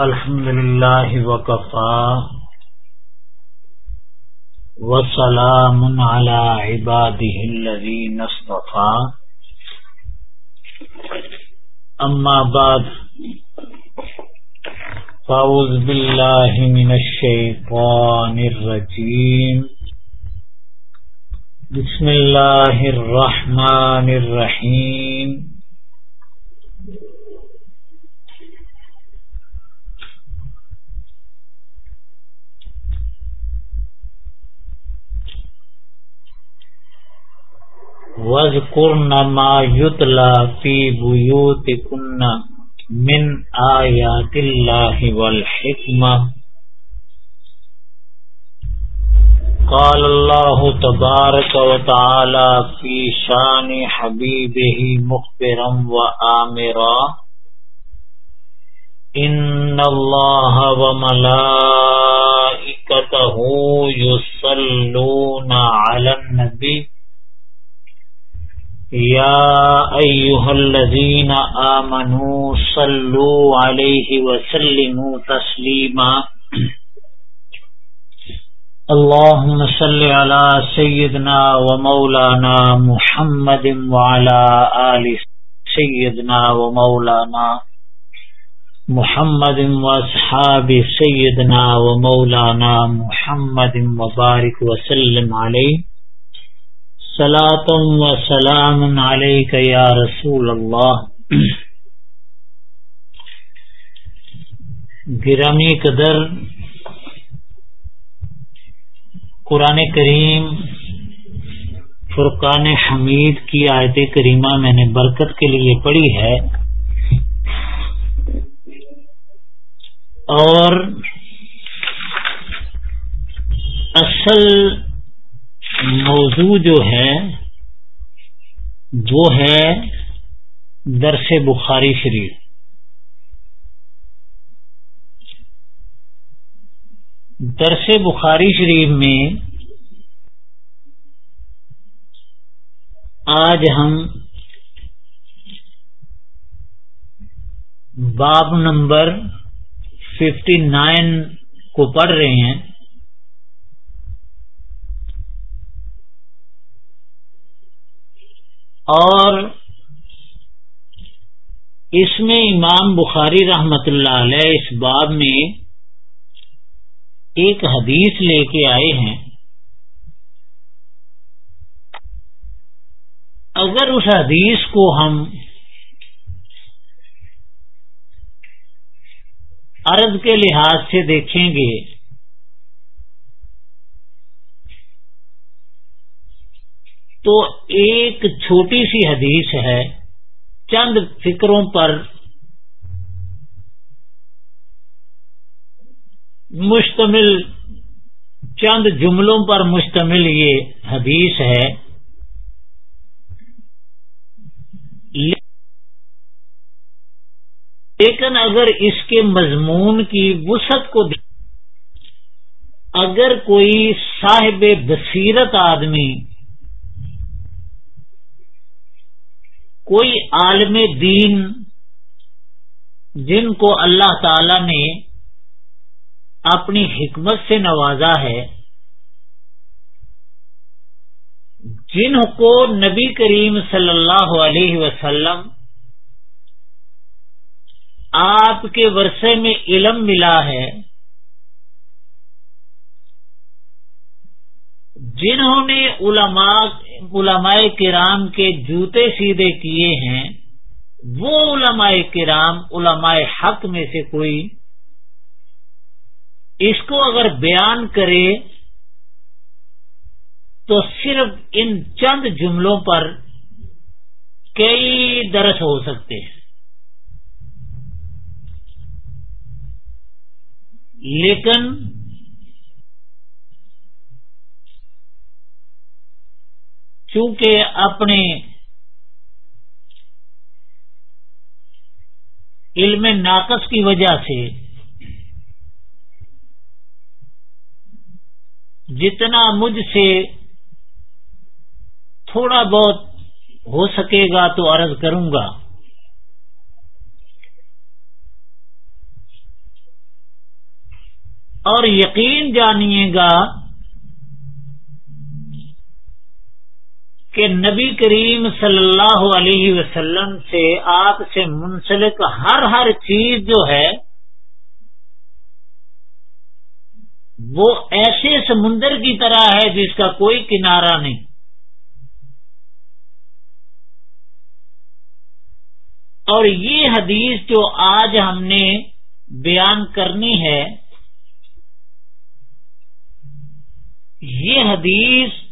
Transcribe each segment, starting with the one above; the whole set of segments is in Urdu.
الحمد لله وكفى وسلام على عباده الذين اصطفى. أما بعد، فأعوذ بالله من الشيطان الرجيم. بسم الله الرحمن الرحيم. وَذْكُرْنَ مَا يُتْلَى فِي بُيُوتِكُنَّ مِنْ آيَاتِ اللَّهِ وَالْحِكْمَةِ قال الله تبارك وتعالى في شان حبيبه مخبرا وآمرا إن الله وملائكته يصلون على النبي یا ایوہ الذین آمنوا صلو علیہ وسلموا تسلیما اللہم صلی علی سیدنا و مولانا محمد وعلا آل سیدنا و مولانا محمد و اصحاب سیدنا و مولانا محمد وبارک وسلم علیہ سلاتم و سلام علیک یا رسول اللہ گرامی قدر، قرآن کریم، فرقان حمید کی آیت کریمہ میں نے برکت کے لیے پڑھی ہے۔ اور اصل موضوع جو ہے، وہ ہے درس بخاری شریف۔ درس بخاری شریف میں آج ہم باب نمبر ففٹی نائن کو پڑھ رہے ہیں۔ اور اس میں امام بخاری رحمت اللہ علیہ اس باب میں ایک حدیث لے کے آئے ہیں۔ اگر اس حدیث کو ہم عرض کے لحاظ سے دیکھیں گے تو ایک چھوٹی سی حدیث ہے، چند فکروں پر مشتمل، چند جملوں پر مشتمل یہ حدیث ہے۔ لیکن اگر اس کے مضمون کی وسعت کو اگر کوئی صاحب بصیرت آدمی کوئی عالم دین جن کو اللہ تعالی نے اپنی حکمت سے نوازا ہے، جن کو نبی کریم صلی اللہ علیہ وسلم آپ کے ورثے میں علم ملا ہے، جنہوں نے علماء علماء کرام کے جوتے سیدھے کیے ہیں، وہ علماء کرام، علماء حق میں سے کوئی اس کو اگر بیان کرے تو صرف ان چند جملوں پر کئی درس ہو سکتے ہیں۔ لیکن چونکہ اپنے علم ناقص کی وجہ سے جتنا مجھ سے تھوڑا بہت ہو سکے گا تو عرض کروں گا۔ اور یقین جانیے گا کہ نبی کریم صلی اللہ علیہ وسلم سے آپ سے منسلک ہر ہر چیز جو ہے، وہ ایسے سمندر کی طرح ہے جس کا کوئی کنارہ نہیں۔ اور یہ حدیث جو آج ہم نے بیان کرنی ہے، یہ حدیث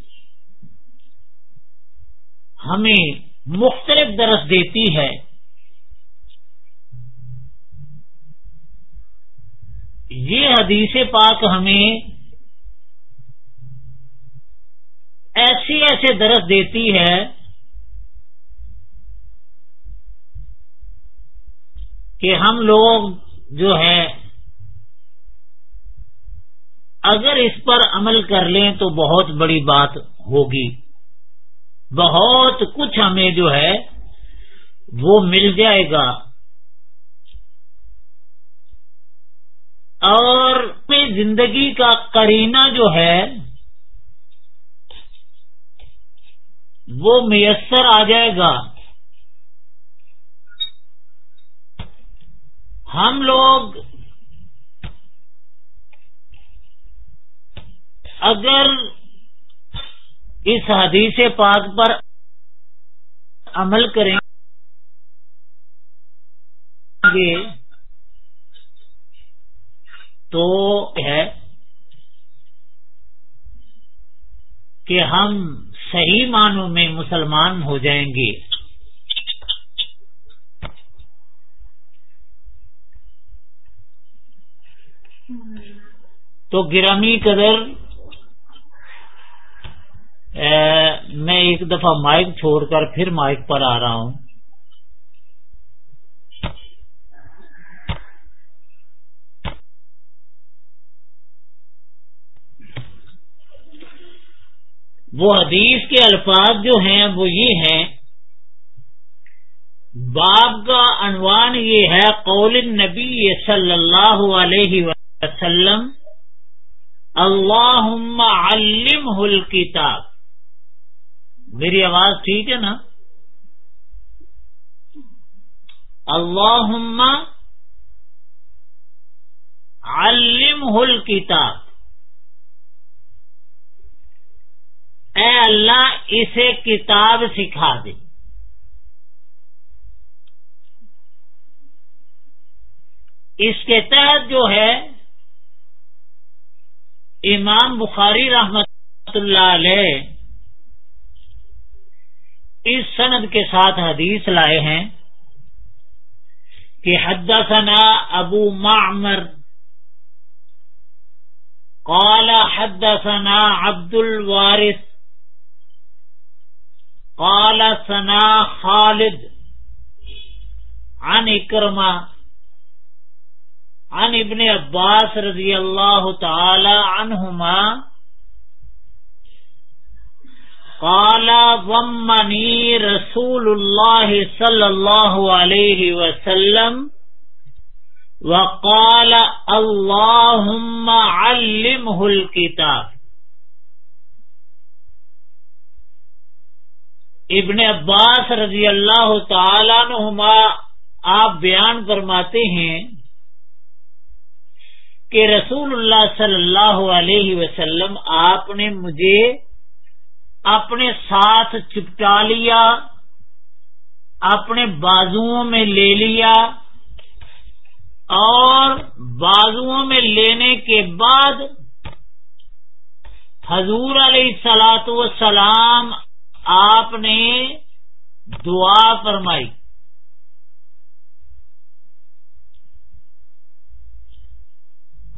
ہمیں مختلف درس دیتی ہے۔ یہ حدیث پاک ہمیں ایسی ایسے درس دیتی ہے کہ ہم لوگ جو ہے اگر اس پر عمل کر لیں تو بہت بڑی بات ہوگی۔ بہت کچھ ہمیں جو ہے وہ مل جائے گا اور زندگی کا کرینہ جو ہے وہ میسر آ جائے گا۔ ہم لوگ اگر اس حدیث پاک پر عمل کریں گے تو ہے کہ ہم صحیح معنوں میں مسلمان ہو جائیں گے۔ تو گرامی قدر میں ایک دفعہ مائک چھوڑ کر پھر مائک پر آ رہا ہوں۔ وہ حدیث کے الفاظ جو ہیں، وہ یہ ہیں، باب کا عنوان یہ ہے، قول نبی صلی اللہ علیہ وسلم اللہ علم الکتاب میری آواز ٹھیک ہے نا؟ اللہ علم ہل کتاب اے اللہ، اسے کتاب سکھا دے۔ اس کے تحت جو ہے، امام بخاری رحمت اللہ علیہ اس سند کے ساتھ حدیث لائے ہیں کہ حدثنا ابو معمر قال حدثنا عبد الوارث قال سنا خالد عن اکرما عن ابن عباس رضی اللہ تعالی عنہما قال ضمني رسول الله صلى الله عليه وسلم وقال اللهم علمه الكتاب ابن عباس رضی اللہ تعالیٰ نما آپ بیان فرماتے ہیں کہ رسول اللہ صلی اللہ علیہ وسلم آپ نے مجھے اپنے ساتھ چپٹا لیا، اپنے بازو میں لے لیا اور بازو میں لینے کے بعد حضور علیہ سلاط وسلام آپ نے دعا فرمائی۔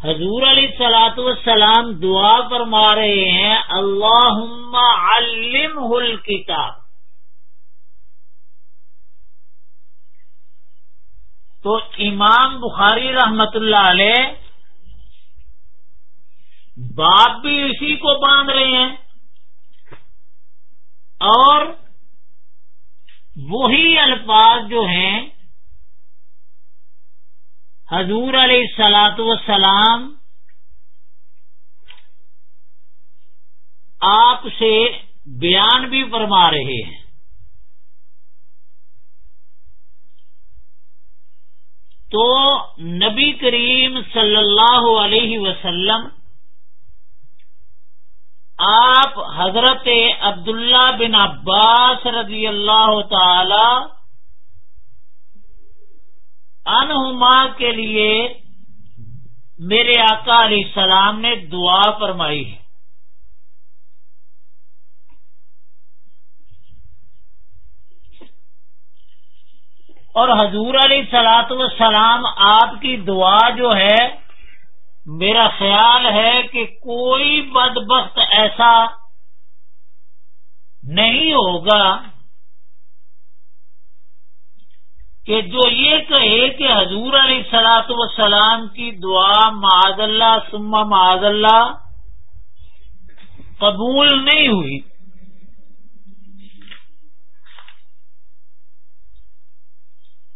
حضور علیہ سلاۃ والسلام دعا فرما رہے ہیں اللہ علم الکتاب۔ تو امام بخاری رحمت اللہ علیہ باپ بھی اسی کو باندھ رہے ہیں اور وہی الفاظ جو ہیں حضور علیہ السلاۃ وسلام آپ سے بیان بھی فرما رہے ہیں۔ تو نبی کریم صلی اللہ علیہ وسلم، آپ حضرت عبداللہ بن عباس رضی اللہ تعالی انہما کے لیے میرے آقا علیہ السلام نے دعا فرمائی ہے۔ اور حضور علیہ سلاط وسلام آپ کی دعا جو ہے، میرا خیال ہے کہ کوئی بدبخت ایسا نہیں ہوگا کہ جو یہ کہے کہ حضور علیہ سلاط وسلام کی دعا معذ اللہ سما معذ اللہ قبول نہیں ہوئی۔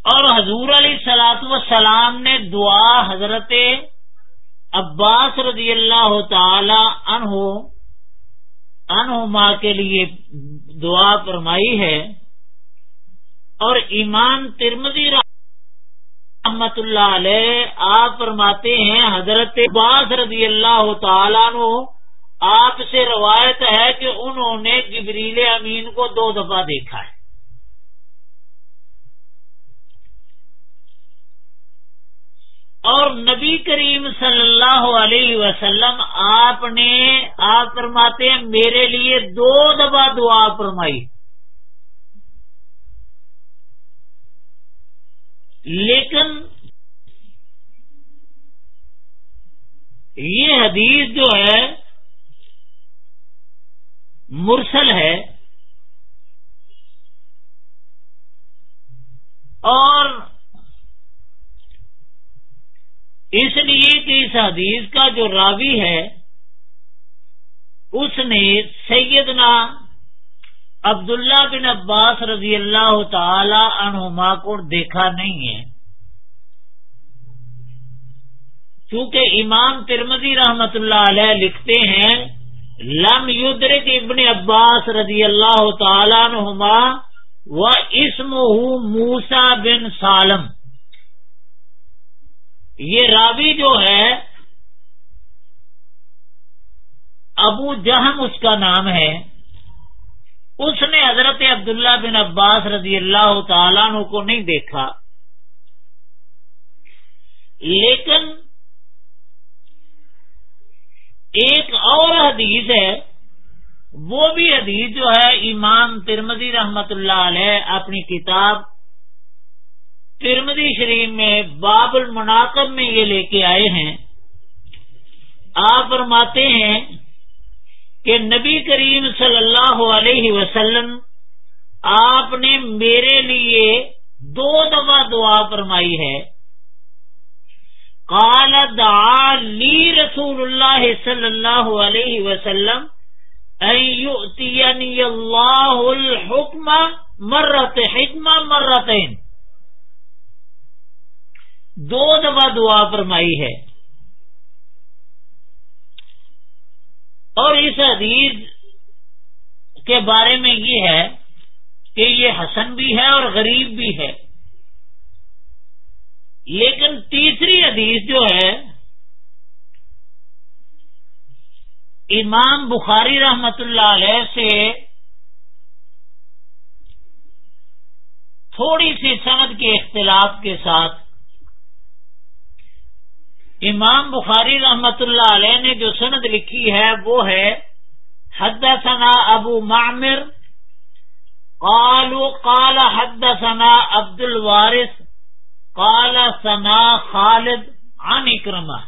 اور حضور علیہ سلاط وسلام نے دعا حضرت عباس رضی اللہ تعالی عنہ، عنہما کے لیے دعا فرمائی ہے۔ اور ایمان ترمزی رحمت اللہ علیہ آپ فرماتے ہیں، حضرت عباس رضی اللہ تعالیٰ عنہ، آپ سے روایت ہے کہ انہوں نے جبریل امین کو دو دفعہ دیکھا ہے۔ اور نبی کریم صلی اللہ علیہ وسلم، آپ نے، آپ فرماتے ہیں، میرے لیے دو دفعہ دعا فرمائی۔ لیکن یہ حدیث جو ہے مرسل ہے اور اس لیے کہ اس حدیث کا جو راوی ہے اس نے سیدنا عبداللہ بن عباس رضی اللہ تعالی عنہما کو دیکھا نہیں ہے۔ کیونکہ امام ترمزی رحمت اللہ علیہ لکھتے ہیں، لم یدرک ابن عباس رضی اللہ تعالی عنہما و اسم موسا بن سالم۔ یہ راوی جو ہے، ابو جہم اس کا نام ہے۔ اس نے حضرت عبداللہ بن عباس رضی اللہ تعالیٰ عنہ کو نہیں دیکھا۔ لیکن ایک اور حدیث ہے، وہ بھی حدیث جو ہے، امام ترمدی رحمت اللہ علیہ اپنی کتاب ترمدی شریف میں باب المناقب میں یہ لے کے آئے ہیں۔ آپ فرماتے ہیں کہ نبی کریم صلی اللہ علیہ وسلم آپ نے میرے لیے دو دفعہ دعا فرمائی ہے۔ قال، دعا لی رسول اللہ صلی اللہ علیہ وسلم اللہ الحکم مرت حکمہ مرتین۔ دو دفعہ دعا فرمائی ہے۔ اور اس حدیث کے بارے میں یہ ہے کہ یہ حسن بھی ہے اور غریب بھی ہے۔ لیکن تیسری حدیث جو ہے، امام بخاری رحمت اللہ علیہ سے تھوڑی سی سند کے اختلاف کے ساتھ امام بخاری رحمت اللہ علیہ نے جو سند لکھی ہے وہ ہے حد ثنا ابو معمر قالو قال حد ثنا عبد الوارث، قال ثنا خالد عن اکرمہ۔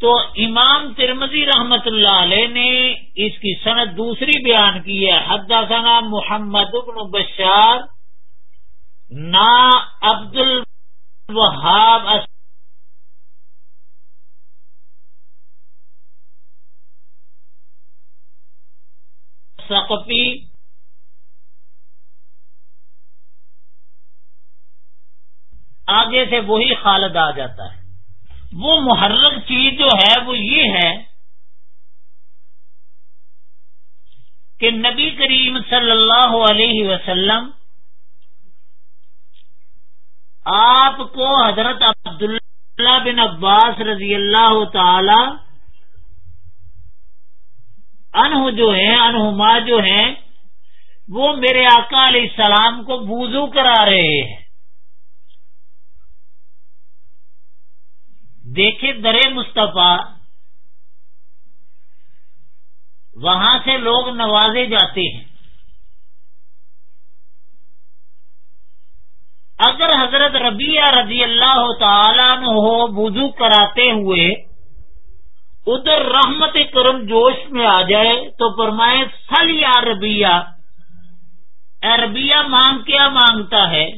تو امام ترمزی رحمت اللہ علیہ نے اس کی صنعت دوسری بیان کی ہے حد ثنا محمد ابن بشار، نا عبد وہاب سقفی آگے سے وہی خالد آ جاتا ہے۔ وہ محرک چیز جو ہے وہ یہ ہے کہ نبی کریم صلی اللہ علیہ وسلم آپ کو حضرت عبداللہ بن عباس رضی اللہ تعالی انہ جو ہے انہما جو ہے وہ میرے آقا علیہ السلام کو بوزو کرا رہے ہیں۔ دیکھے درے مصطفیٰ، وہاں سے لوگ نوازے جاتے ہیں۔ اگر حضرت ربیہ رضی اللہ تعالیٰ وضو کراتے ہوئے ادھر رحمت کرم جوش میں آ جائے تو فرمائے، سل یا ربیہ ربیہ مانگ کیا مانگتا ہے؟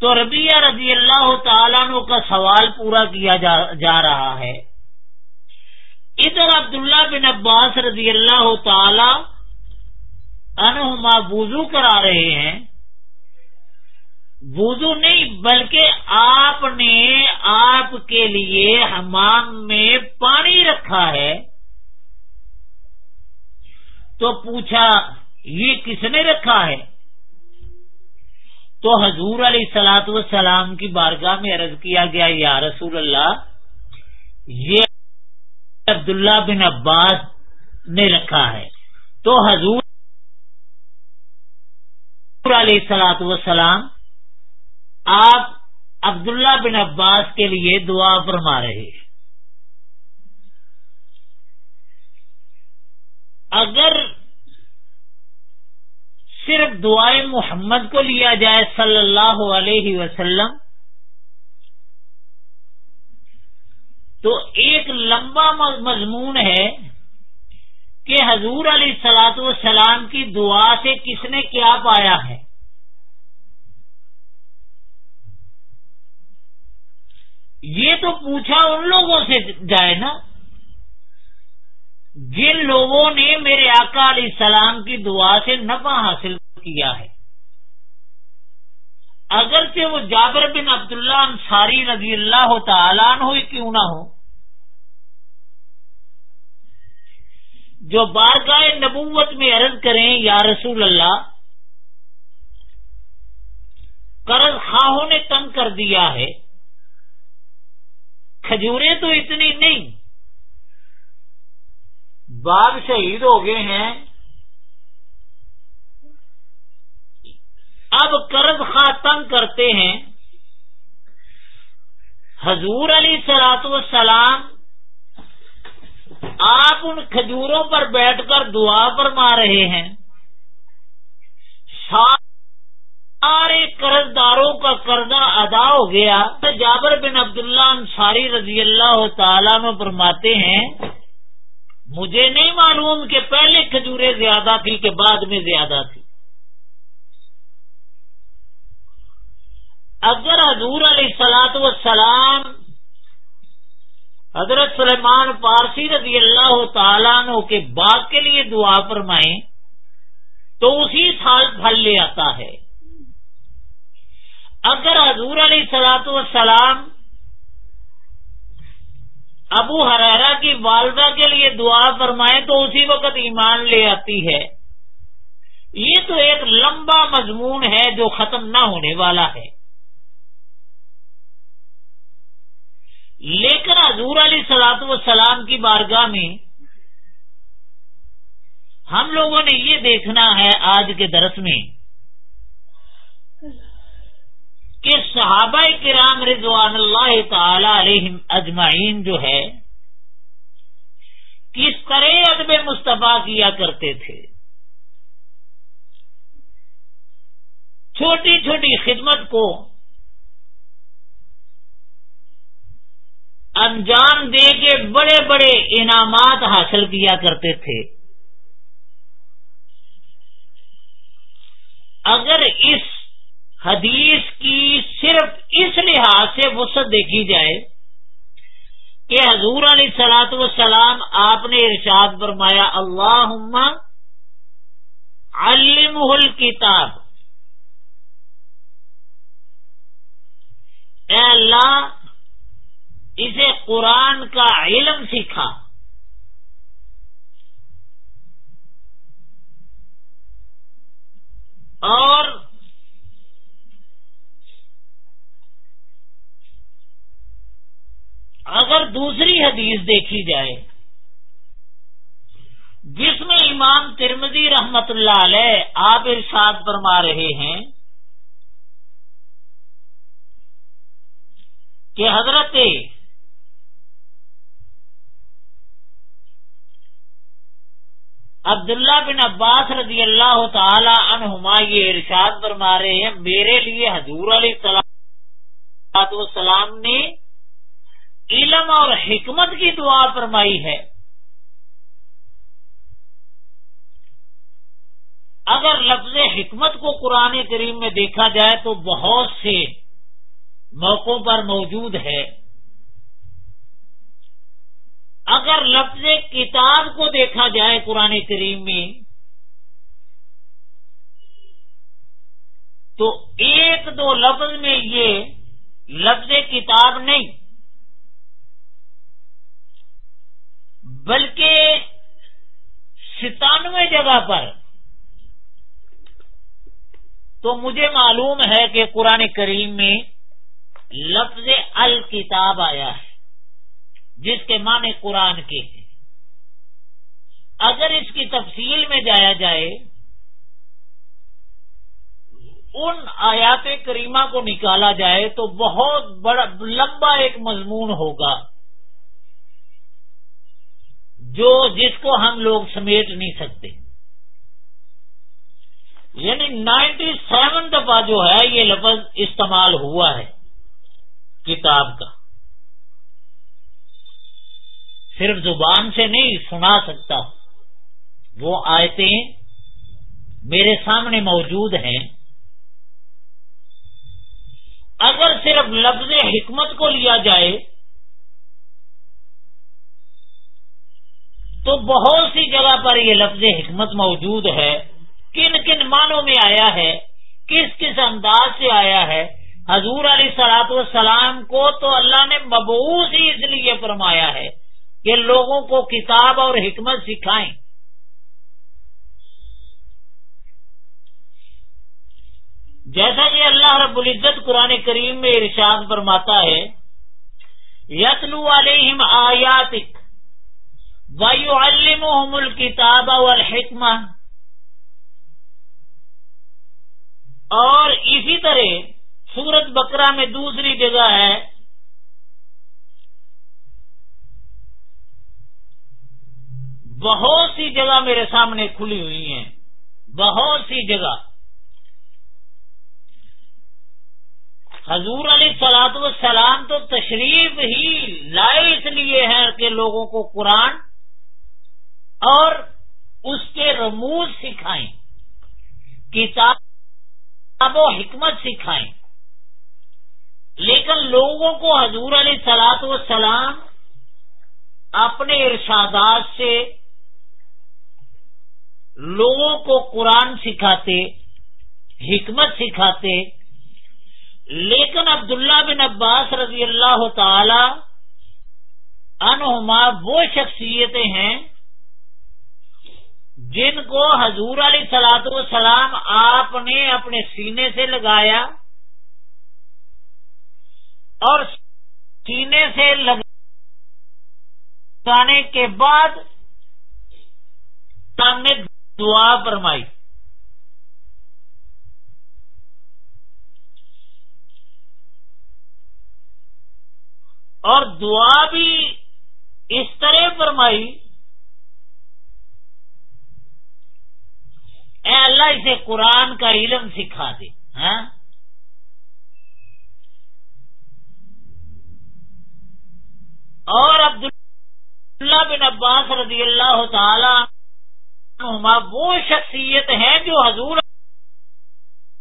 تو ربیہ رضی اللہ تعالیٰ کا سوال پورا کیا جا رہا ہے۔ ادھر عبداللہ بن عباس رضی اللہ تعالی انہما وضو کرا رہے ہیں۔ وضو نہیں، بلکہ آپ نے آپ کے لیے حمام میں پانی رکھا ہے۔ تو پوچھا، یہ کس نے رکھا ہے؟ تو حضور علیہ سلاط وسلام کی بارگاہ میں عرض کیا گیا، یا رسول اللہ، یہ عبداللہ بن عباس نے رکھا ہے۔ تو حضور علیہ سلاۃ وسلام آپ عبداللہ بن عباس کے لیے دعا فرما رہے اگر صرف دعائیں محمد کو لیا جائے صلی اللہ علیہ وسلم، تو ایک لمبا مضمون ہے کہ حضور علیہ سلاط والسلام کی دعا سے کس نے کیا پایا ہے۔ یہ تو پوچھا ان لوگوں سے جائے نا۔ جن لوگوں نے میرے آقا علیہ السلام کی دعا سے نفع حاصل کیا ہے۔ اگرچہ وہ جابر بن عبداللہ انصاری رضی اللہ تعالیٰ ہوئی کیوں نہ ہو جو بارگاہ نبوت میں عرض کریں، یا رسول اللہ، قرض خواہوں نے تنگ کر دیا ہے۔ کھجورے تو اتنی نہیں۔ باغ شہید ہو گئے ہیں۔ اب قرض خواہ تنگ کرتے ہیں۔ حضور علی سلاط وسلام آپ ان کھجوروں پر بیٹھ کر دعا فرما رہے ہیں۔ سارے قرض داروں کا قرضہ ادا ہو گیا۔ جابر بن عبداللہ انصاری رضی اللہ تعالیٰ میں فرماتے ہیں، مجھے نہیں معلوم کہ پہلے کھجورے زیادہ تھی کہ بعد میں زیادہ تھی۔ اگر حضور علیہ سلاط وسلام حضرت سلیمان پارسی رضی اللہ تعالیٰ کے باغ کے لیے دعا فرمائیں، تو اسی سال پھل لے آتا ہے۔ اگر حضور علیہ سلاۃ والسلام ابو حرارا کی والدہ کے لیے دعا فرمائے تو اسی وقت ایمان لے آتی ہے۔ یہ تو ایک لمبا مضمون ہے جو ختم نہ ہونے والا ہے۔ لیکن حضور علی سلاط وسلام کی بارگاہ میں ہم لوگوں نے یہ دیکھنا ہے آج کے درس میں۔ کہ صحابہ کرام رضوان اللہ تعالی علیہ اجمعین جو ہے، کس طرح ادب مصطفیٰ کیا کرتے تھے؟ چھوٹی چھوٹی خدمت کو انجام دے کے بڑے بڑے انعامات حاصل کیا کرتے تھے۔ اگر اس حدیث کی صرف اس لحاظ سے وسط دیکھی جائے کہ حضور علیہ سلاۃ وسلام آپ نے ارشاد فرمایا اللہ علم الکتاب. اے اے اللہ، اسے قرآن کا علم سیکھا اور اگر دوسری حدیث دیکھی جائے جس میں امام ترمزی رحمت اللہ علیہ آپ ارشاد فرما رہے ہیں کہ حضرت عبداللہ بن عباس رضی اللہ تعالی عنہما یہ ارشاد فرما رہے ہیں، میرے لیے حضور علیہ السلام نے علم اور حکمت کی دعا فرمائی ہے۔ اگر لفظ حکمت کو قرآن کریم میں دیکھا جائے تو بہت سے موقعوں پر موجود ہے۔ اگر لفظ کتاب کو دیکھا جائے قرآن کریم میں، تو ایک دو لفظ میں یہ لفظ کتاب نہیں بلکہ ستانوے جگہ پر تو مجھے معلوم ہے کہ قرآن کریم میں لفظ الکتاب آیا ہے، جس کے معنی قرآن کے ہیں۔ اگر اس کی تفصیل میں جایا جائے، ان آیات کریمہ کو نکالا جائے تو بہت بڑا، لمبا ایک مضمون ہوگا۔ جو جس کو ہم لوگ سمیٹ نہیں سکتے۔ یعنی نائنٹی سیون دفعہ جو ہے یہ لفظ استعمال ہوا ہے کتاب کا۔ صرف زبان سے نہیں، سنا سکتا وہ آیتیں میرے سامنے موجود ہیں۔ اگر صرف لفظ حکمت کو لیا جائے تو بہت سی جگہ پر یہ لفظ حکمت موجود ہے۔ کن کن معنوں میں آیا ہے؟ کس کس انداز سے آیا ہے؟ حضور علیہ سلاط والسلام کو تو اللہ نے مبوس ہی اس لیے فرمایا ہے کہ لوگوں کو کتاب اور حکمت سکھائیں۔ جیسا کہ اللہ رب العزت قرآن کریم میں ارشاد فرماتا ہے، یتلو علیہم آیاتک وَيُعَلِّمُهُمُ الْكِتَابَ والحکمہ اور اسی طرح سورت بکرا میں دوسری جگہ ہے۔ بہت سی جگہ میرے سامنے کھلی ہوئی ہیں۔ بہت سی جگہ۔ حضور علیہ سلاد والسلام تو تشریف ہی لائے اس لیے ہے کہ لوگوں کو قرآن اور اس کے رموز سکھائیں، کتاب و حکمت سکھائیں۔ لیکن لوگوں کو حضور علیہ سلاط و سلام اپنے ارشادات سے لوگوں کو قرآن سکھاتے، حکمت سکھاتے۔ لیکن عبداللہ بن عباس رضی اللہ تعالی عنہما وہ شخصیتیں ہیں جن کو حضور علیہ سلاط والسلام آپ نے اپنے سینے سے لگایا اور سینے سے لگانے کے بعد سامنے دعا فرمائی۔ اور دعا بھی اس طرح فرمائی اے اللہ اسے قرآن کا علم سکھا دے ہاں؟ اور عبداللہ بن عباس رضی اللہ تعالی وہ شخصیت ہیں جو حضور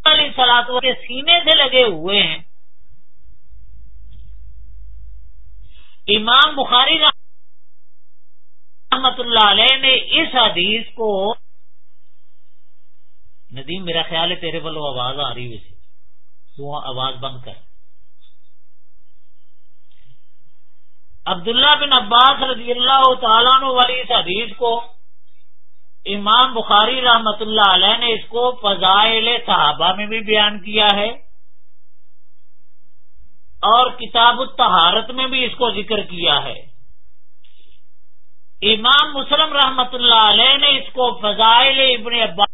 علیہ سلاد کے سینے سے لگے ہوئے ہیں۔ امام بخاری رحمت اللہ علیہ نے اس حدیث کو ندیم، میرا خیال ہے تیرے والوں آواز آ رہی ویسے تو آواز بند کر۔ عبداللہ بن عباس رضی اللہ تعالیٰ والی اس حدیث کو امام بخاری رحمت اللہ علیہ نے اس کو فضائل صحابہ میں بھی بیان کیا ہے اور کتاب التہارت میں بھی اس کو ذکر کیا ہے۔ امام مسلم رحمت اللہ علیہ نے اس کو فضائل ابن عباس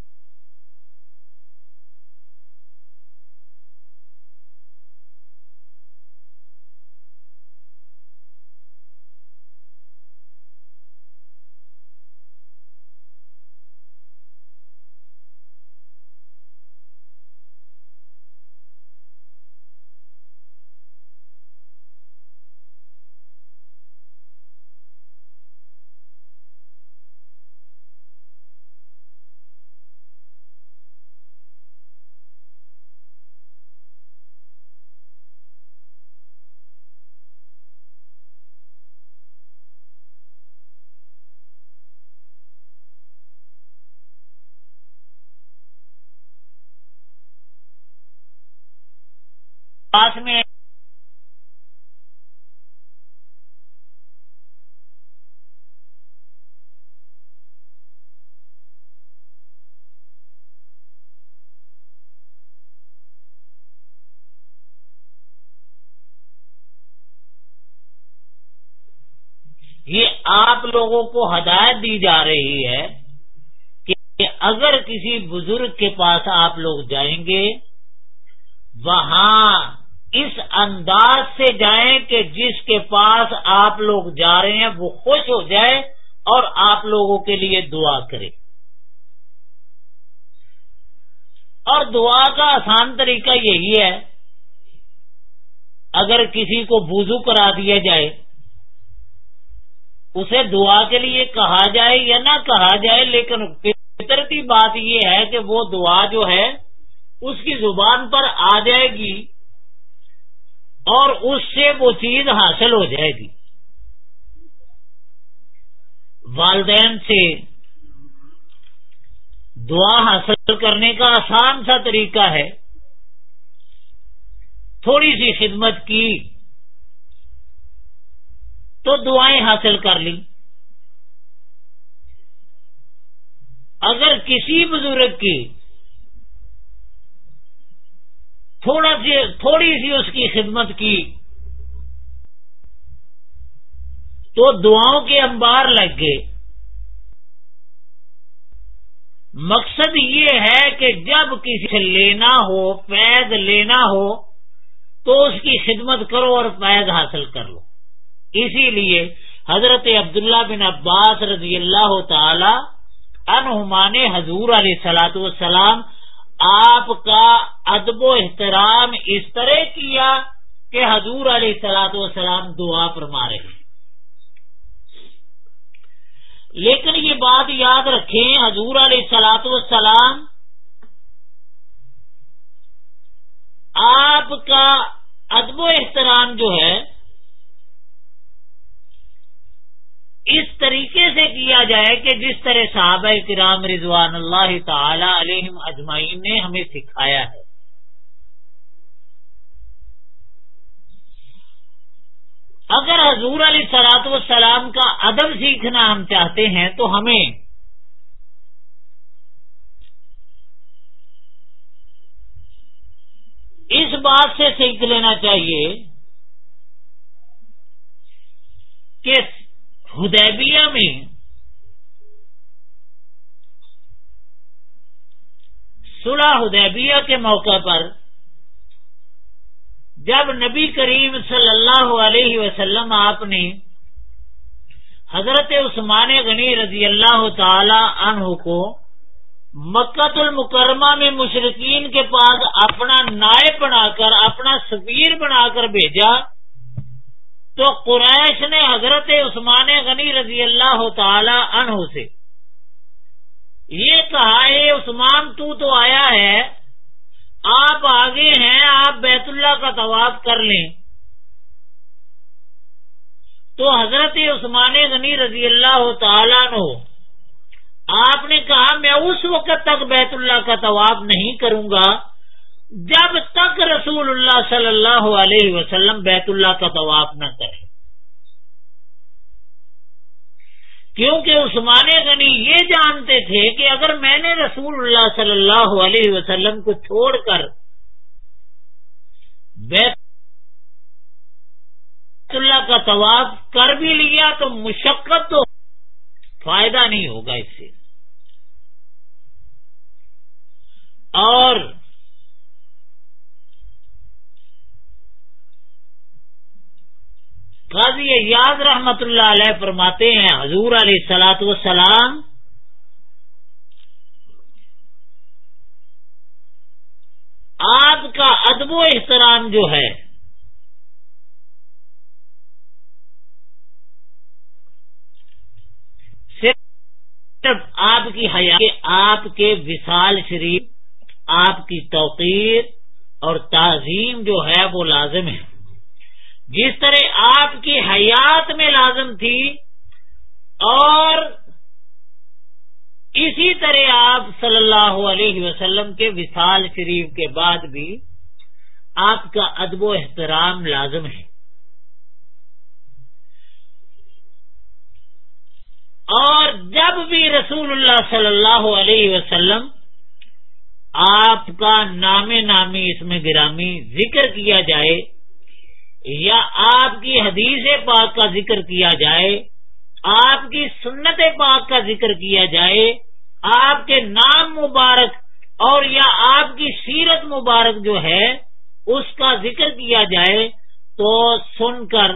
پاس میں یہ آپ لوگوں کو ہدایت دی جا رہی ہے کہ اگر کسی بزرگ کے پاس آپ لوگ جائیں گے، وہاں اس انداز سے جائیں کہ جس کے پاس آپ لوگ جا رہے ہیں، وہ خوش ہو جائے اور آپ لوگوں کے لیے دعا کرے۔ اور دعا کا آسان طریقہ یہی ہے، اگر کسی کو بوزو کرا دیا جائے، اسے دعا کے لیے کہا جائے یا نہ کہا جائے، لیکن فطرتی بات یہ ہے کہ وہ دعا جو ہے، اس کی زبان پر آ جائے گی۔ اور اس سے وہ چیز حاصل ہو جائے گی۔ والدین سے دعا حاصل کرنے کا آسان سا طریقہ ہے۔ تھوڑی سی خدمت کی تو دعائیں حاصل کر لی اگر کسی بزرگ کی تھوڑا سی تھوڑی سی اس کی خدمت کی۔ تو دعاؤں کے انبار لگ گئے۔ مقصد یہ ہے کہ جب کسی سے لینا ہو پید لینا ہو، تو اس کی خدمت کرو اور پید حاصل کر لو۔ اسی لیے حضرت عبداللہ بن عباس رضی اللہ تعالی انہمان حضور علیہ سلاۃ والسلام آپ کا ادب و احترام اس طرح کیا کہ حضور علیہ سلاۃ وسلام دعا پر مارے لیکن یہ بات یاد رکھیں، حضور علیہ سلاۃ وسلام آپ کا ادب و احترام جو ہے اس طریقے سے کیا جائے کہ جس طرح صحابہ کرام رضوان اللہ تعالی علیہ اجمعین نے ہمیں سکھایا ہے۔ اگر حضور علی سلاط وسلام کا ادب سیکھنا ہم چاہتے ہیں تو ہمیں اس بات سے سیکھ لینا چاہیے کہ ہدیبیہ میں صلح حدیبیہ کے موقع پر جب نبی کریم صلی اللہ علیہ وسلم آپ نے حضرت عثمان غنی رضی اللہ تعالی عنہ کو مکت المکرمہ میں مشرقین کے پاس اپنا نائب بنا کر، اپنا سفیر بنا کر بھیجا تو قریش نے حضرت عثمان غنی رضی اللہ تعالی عنہ سے یہ کہا، اے عثمان، تو تو آیا ہے، آپ آگے ہیں، آپ بیت اللہ کا طواف کر لیں. تو حضرت عثمان غنی رضی اللہ تعالیٰ عنہ، آپ نے کہا، میں اس وقت تک بیت اللہ کا طواف نہیں کروں گا جب تک رسول اللہ صلی اللہ علیہ وسلم بیت اللہ کا طواف نہ کرے۔ کیونکہ عثمان غنی یہ جانتے تھے کہ اگر میں نے رسول اللہ صلی اللہ علیہ وسلم کو چھوڑ کر بیت اللہ کا طواف کر بھی لیا تو مشقت تو فائدہ نہیں ہوگا اس سے۔ اور قاضی یاد رحمت اللہ علیہ فرماتے ہیں، حضور علیہ سلاۃ وسلام آپ کا ادب و احترام جو ہے، صرف آپ کی حیات آپ کے وشال شریف، آپ کی توقیر اور تعظیم جو ہے وہ لازم ہے۔ جس طرح آپ کی حیات میں لازم تھی اور اسی طرح آپ صلی اللہ علیہ وسلم کے وصال شریف کے بعد بھی آپ کا ادب و احترام لازم ہے۔ اور جب بھی رسول اللہ صلی اللہ علیہ وسلم آپ کا نام نامی اس میں گرامی ذکر کیا جائے یا آپ کی حدیث پاک کا ذکر کیا جائے، آپ کی سنت پاک کا ذکر کیا جائے، آپ کے نام مبارک اور یا آپ کی سیرت مبارک جو ہے، اس کا ذکر کیا جائے تو سن کر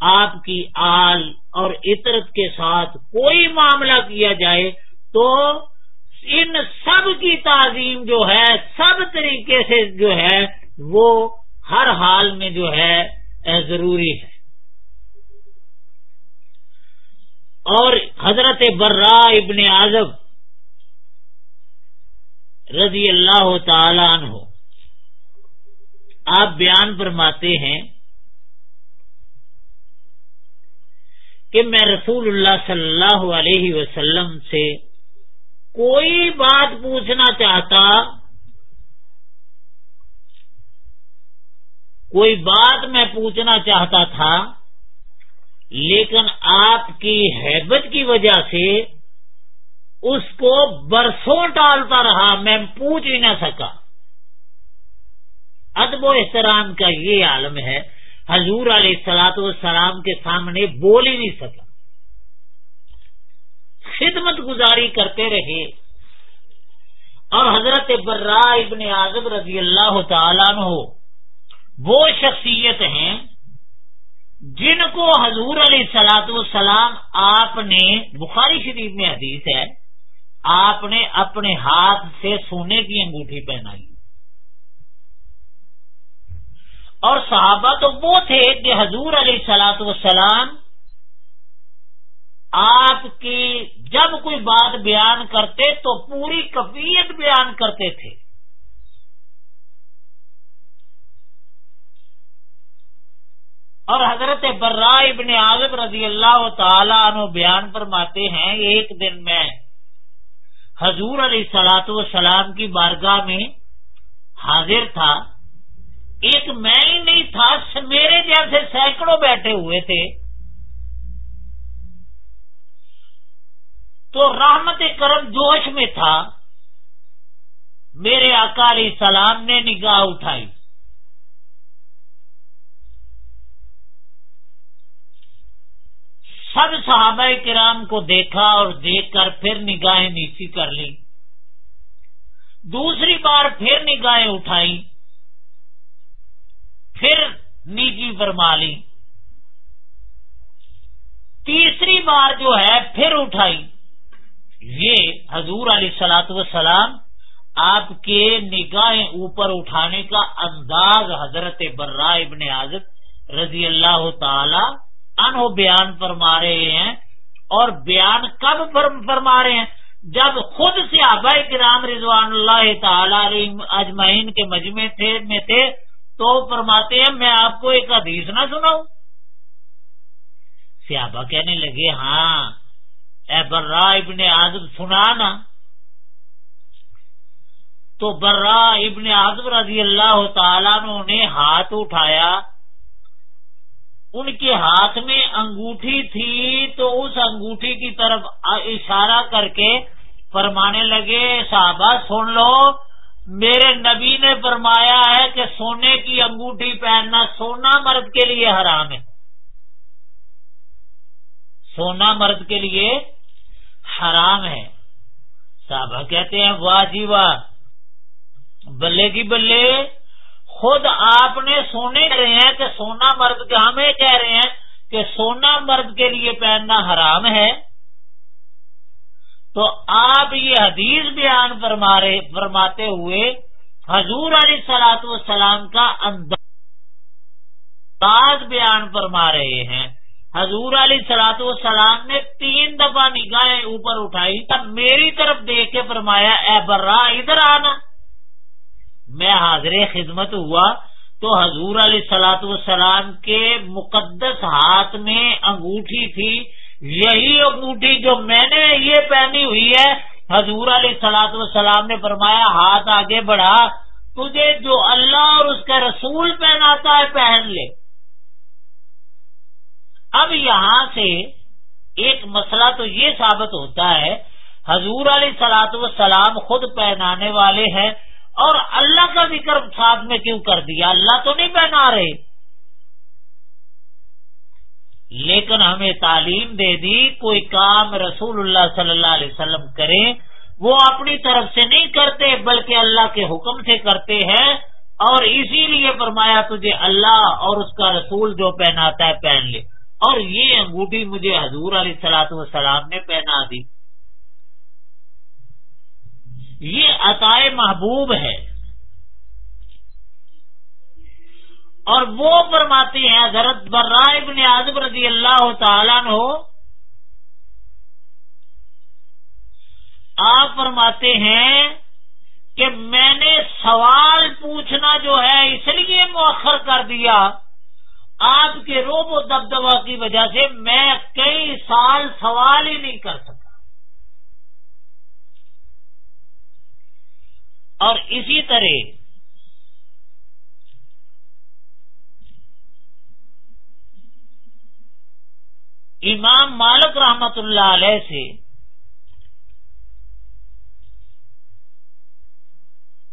آپ کی آل اور عطرت کے ساتھ کوئی معاملہ کیا جائے تو ان سب کی تعظیم جو ہے، سب طریقے سے جو ہے، وہ ہر حال میں جو ہے ضروری ہے۔ اور حضرت برا ابن اعظم رضی اللہ تعالی عنہ، آپ بیان فرماتے ہیں کہ میں رسول اللہ صلی اللہ علیہ وسلم سے کوئی بات پوچھنا چاہتا کوئی بات میں پوچھنا چاہتا تھا، لیکن آپ کی حیبت کی وجہ سے اس کو برسوں ٹالتا رہا، میں پوچھ ہی نہ سکا۔ ادب و احترام کا یہ عالم ہے، حضور علیہ سلاط والسلام کے سامنے بول ہی نہیں سکا۔ خدمت گزاری کرتے رہے۔ اور حضرت برا ابن اعظم رضی اللہ تعالیٰ عنہ وہ شخصیت ہیں جن کو حضور علیہ سلاط والسلام آپ نے بخاری شریف میں حدیث ہے، آپ نے اپنے ہاتھ سے سونے کی انگوٹھی پہنائی۔ اور صحابہ تو وہ تھے کہ حضور علیہ سلاۃ وسلام آپ کی جب کوئی بات بیان کرتے تو پوری کفیت بیان کرتے تھے۔ اور حضرت برا ابن اعظم رضی اللہ تعالی عنہ بیان فرماتے ہیں ایک دن میں حضور علیہ سلاۃ والسلام کی بارگاہ میں حاضر تھا۔ ایک میں ہی نہیں تھا میرے جیسے سینکڑوں بیٹھے ہوئے تھے۔ تو رحمت کرم جوش میں تھا۔ میرے علیہ سلام نے نگاہ اٹھائی۔ سب صحابہ کرام کو دیکھا اور دیکھ کر پھر نگاہیں نیچی کر لی دوسری بار پھر نگاہیں اٹھائی پھر نیچی فرما لی تیسری بار جو ہے پھر اٹھائی۔ یہ حضور علیہ سلاۃ وسلام آپ کے نگاہیں اوپر اٹھانے کا انداز حضرت برا ابن حضرت رضی اللہ تعالی انہو بیان فرما رہے ہیں اور بیان کب فرما رہے ہیں؟ جب خود سے کرام رضوان اللہ تعالی اجمعین کے مجمع تھے میں تھے، تو فرماتے ہیں، میں آپ کو ایک حدیث نہ سناؤں۔ سیابا کہنے لگے ہاں اے برا ابن آزم سنا نا۔ تو برا ابن آزم رضی اللہ تعالیٰ نے ہاتھ اٹھایا۔ ان کے ہاتھ میں انگوٹھی تھی تو اس انگوٹھی کی طرف اشارہ کر کے فرمانے لگے، صحابہ سن لو، میرے نبی نے فرمایا ہے کہ سونے کی انگوٹھی پہننا سونا مرد کے لیے حرام ہے۔ سونا مرد کے لیے حرام ہے۔ صحابہ کہتے ہیں، واہ جی واہ، بلے کی بلے خود آپ نے سونے رہے ہیں کہ سونا مرد ہمیں کہہ رہے ہیں کہ سونا مرد کے لیے پہننا حرام ہے۔ تو آپ یہ حدیث بیان فرماتے ہوئے حضور علیہ سلاط والسلام کا انداز بیان فرما رہے ہیں۔ حضور علیہ سلاط والسلام نے تین دفعہ نگاہیں اوپر اٹھائی، تب میری طرف دیکھ کے فرمایا، اے برا، ادھر آنا۔ میں حاضر خدمت ہوا تو حضور علیہ سلاط والسلام کے مقدس ہاتھ میں انگوٹھی تھی، یہی انگوٹھی جو میں نے یہ پہنی ہوئی ہے۔ حضور علیہ سلاط وسلام نے فرمایا، ہاتھ آگے بڑھا، تجھے جو اللہ اور اس کا رسول پہناتا ہے پہن لے۔ اب یہاں سے ایک مسئلہ تو یہ ثابت ہوتا ہے، حضور علیہ سلاط وسلام خود پہنانے والے ہیں۔ اور اللہ کا ذکر ساتھ میں کیوں کر دیا؟ اللہ تو نہیں پہنا رہے۔ لیکن ہمیں تعلیم دے دی، کوئی کام رسول اللہ صلی اللہ علیہ وسلم کرے، وہ اپنی طرف سے نہیں کرتے، بلکہ اللہ کے حکم سے کرتے ہیں۔ اور اسی لیے فرمایا، تجھے اللہ اور اس کا رسول جو پہناتا ہے، پہن لے۔ اور یہ انگوٹھی مجھے حضور علیہ سلاۃ والسلام نے پہنا دی۔ یہ عطائے محبوب ہے۔ اور وہ فرماتے ہیں، حضرت برائے ابن اعظم رضی اللہ تعالیٰ ہو آپ فرماتے ہیں کہ میں نے سوال پوچھنا جو ہے، اس لیے مؤخر کر دیا۔ آپ کے روب و دبدبا کی وجہ سے میں کئی سال سوال ہی نہیں کر سکا اور اسی طرح امام مالک رحمت اللہ علیہ سے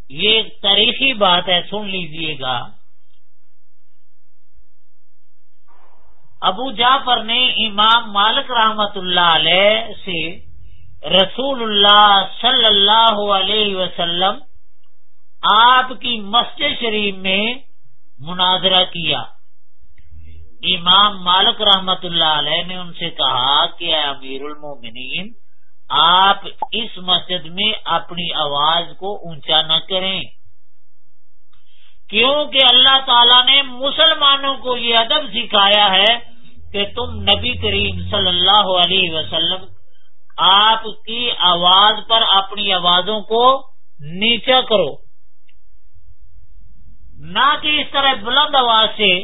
یہ ایک تاریخی بات ہے، سن لیجیے گا۔ ابو جعفر نے امام مالک رحمت اللہ علیہ سے رسول اللہ صلی اللہ علیہ وسلم آپ کی مسجد شریف میں مناظرہ کیا۔ امام مالک رحمت اللہ علیہ نے ان سے کہا کہ اے امیر المومنین، آپ اس مسجد میں اپنی آواز کو اونچا نہ کریں۔ کیونکہ اللہ تعالیٰ نے مسلمانوں کو یہ ادب سکھایا ہے کہ تم نبی کریم صلی اللہ علیہ وسلم، آپ کی آواز پر اپنی آوازوں کو نیچا کرو۔ نہ کہ اس طرح بلند آواز سے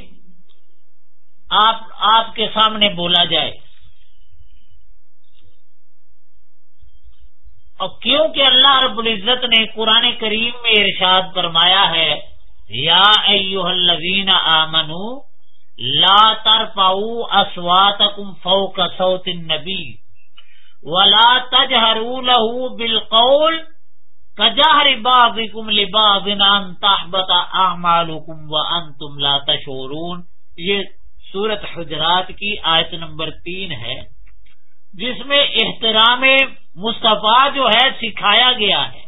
آپ آپ کے سامنے بولا جائے۔ اور کیونکہ اللہ رب العزت نے قرآن کریم میں ارشاد فرمایا ہے، یا ایوہ الذین آمنو، لا ترفعوا اصواتکم فوق صوت النبی، ولا تجہروا له بالقول کجہر بعضکم لبعض ان تحبط اعمالکم وانتم لا تشعرون یہ سورت حجرات کی آیت نمبر تین ہے جس میں احترام مصطفیٰ جو ہے سکھایا گیا ہے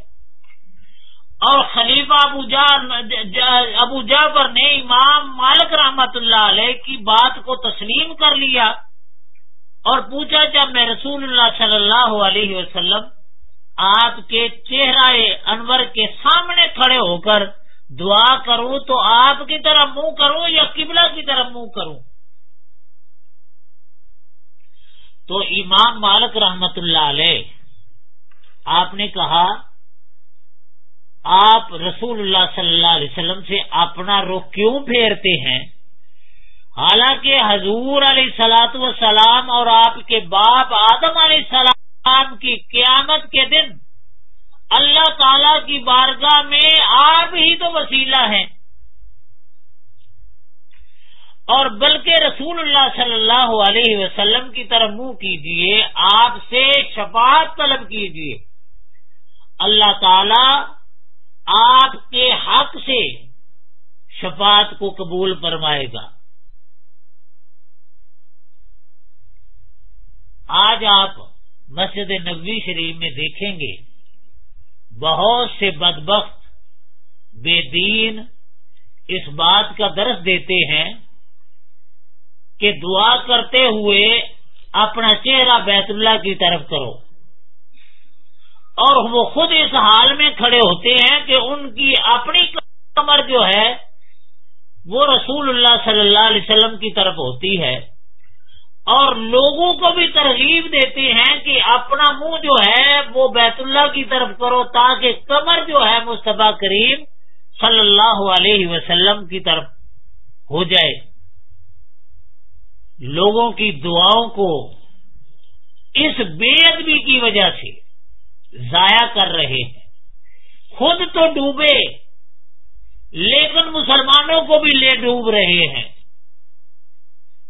اور خلیفہ ابو جا ابو جعفر نے امام مالک رحمت اللہ علیہ کی بات کو تسلیم کر لیا اور پوچھا جب میں رسول اللہ صلی اللہ علیہ وسلم آپ کے چہرہ انور کے سامنے کھڑے ہو کر دعا کروں تو آپ کی طرف منہ کروں یا قبلہ کی طرف منہ کروں؟ تو امام مالک رحمت اللہ علیہ، آپ نے کہا، آپ رسول اللہ صلی اللہ علیہ وسلم سے اپنا رخ کیوں پھیرتے ہیں؟ حالانکہ حضور علیہ سلاۃ وسلام اور آپ کے باپ آدم علیہ السلام کی قیامت کے دن اللہ تعالی کی بارگاہ میں آپ ہی تو وسیلہ ہیں۔ اور بلکہ رسول اللہ صلی اللہ علیہ وسلم کی طرف منہ کیجیے آپ سے شفاعت طلب کیجیے اللہ تعالی آپ کے حق سے شفاعت کو قبول فرمائے گا۔ آج آپ مسجد نبوی شریف میں دیکھیں گے، بہت سے بدبخت، بے دین اس بات کا درس دیتے ہیں کہ دعا کرتے ہوئے اپنا چہرہ بیت اللہ کی طرف کرو۔ اور وہ خود اس حال میں کھڑے ہوتے ہیں کہ ان کی اپنی کمر جو ہے، وہ رسول اللہ صلی اللہ علیہ وسلم کی طرف ہوتی ہے۔ اور لوگوں کو بھی ترغیب دیتے ہیں کہ اپنا منہ جو ہے وہ بیت اللہ کی طرف کرو تاکہ کمر جو ہے مصطفیٰ کریم صلی اللہ علیہ وسلم کی طرف ہو جائے۔ لوگوں کی دعاؤں کو اس بے ادبی کی وجہ سے ضائع کر رہے ہیں۔ خود تو ڈوبے، لیکن مسلمانوں کو بھی لے ڈوب رہے ہیں۔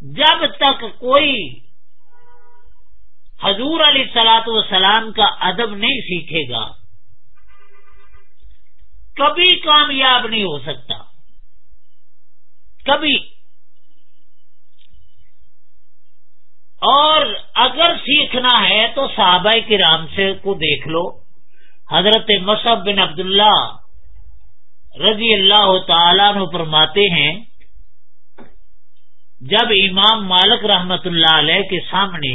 جب تک کوئی حضور علی سلاط وسلام کا ادب نہیں سیکھے گا، کبھی کامیاب نہیں ہو سکتا۔ کبھی۔ اور اگر سیکھنا ہے تو صحابہ کرام سے کو دیکھ لو۔ حضرت مصحب بن عبداللہ رضی اللہ تعالیٰ نے فرماتے ہیں جب امام مالک رحمت اللہ علیہ کے سامنے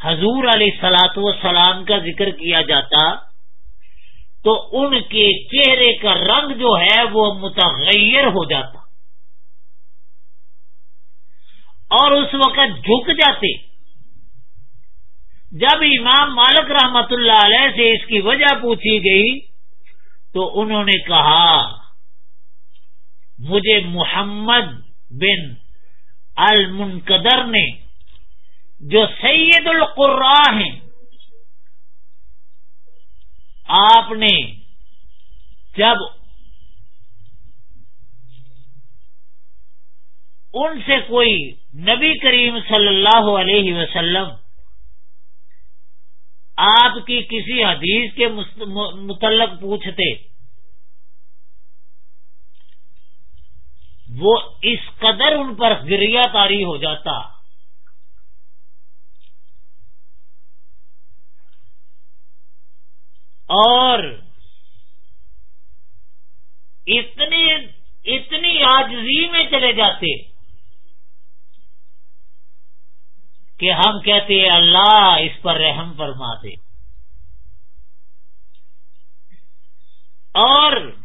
حضور علیہ سلاط و سلام کا ذکر کیا جاتا تو ان کے چہرے کا رنگ جو ہے وہ متغیر ہو جاتا اور اس وقت جھک جاتے جب امام مالک رحمت اللہ علیہ سے اس کی وجہ پوچھی گئی تو انہوں نے کہا مجھے محمد بن المنقدر نے، جو سید القرا ہیں، آپ نے جب ان سے کوئی نبی کریم صلی اللہ علیہ وسلم آپ کی کسی حدیث کے متعلق پوچھتے وہ اس قدر ان پر گریا تاری ہو جاتا۔ اور اتنی اتنی آجزی میں چلے جاتے کہ ہم کہتے ہیں، اللہ اس پر رحم فرما دے۔ اور